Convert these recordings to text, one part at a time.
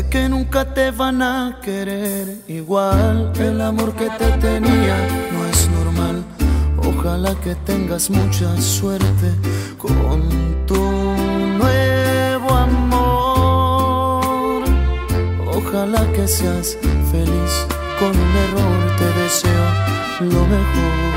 Sé que nunca te van a querer igual. El amor que te tenía no es normal. Ojalá que tengas mucha suerte con tu nuevo amor. Ojalá que seas feliz con un error. Te deseo lo mejor.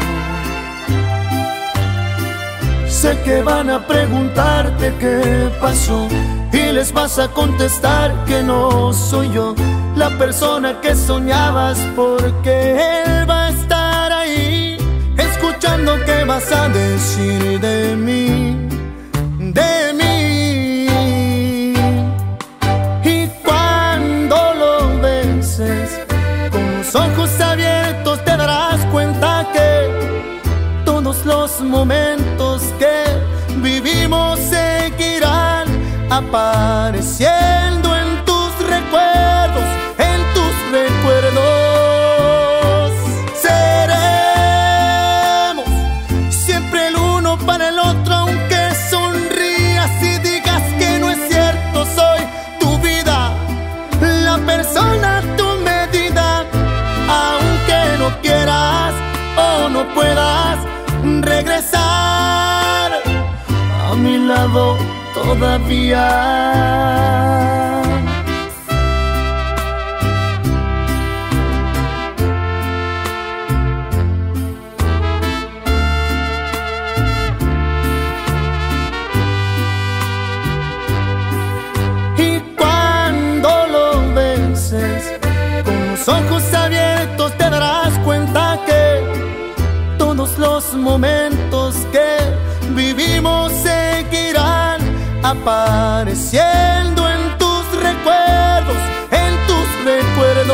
Sé que van a preguntarte qué pasó y les vas a contestar que no soy yo la persona que soñabas porque él va a estar ahí escuchando qué vas a decir de mí, de mí. Y cuando lo beses con los ojos abiertos te darás cuenta que todos los momentos apareciendo en tus recuerdos, en tus recuerdos. Seremos siempre el uno para el otro, aunque sonrías y digas que no es cierto, soy tu vida, la persona a tu medida, aunque no quieras o no puedas regresar a mi lado todavía. Y cuando lo beses con los ojos abiertos te darás cuenta que todos los momentos que vivimos seguirán apareciendo en tus recuerdos, en tus recuerdos.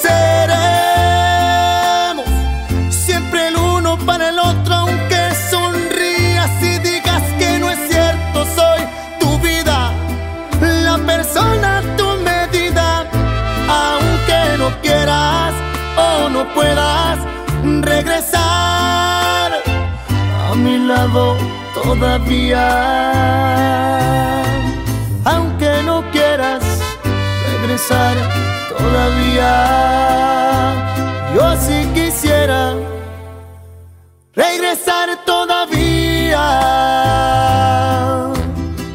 Seremos siempre el uno para el otro, aunque sonrías y digas que no es cierto, soy tu vida, la persona a tu medida, aunque no quieras o no puedas regresar a mi lado todavía. Aunque no quieras regresar todavía, yo sí quisiera regresar todavía.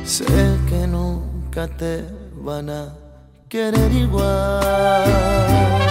Sé que nunca te van a querer igual.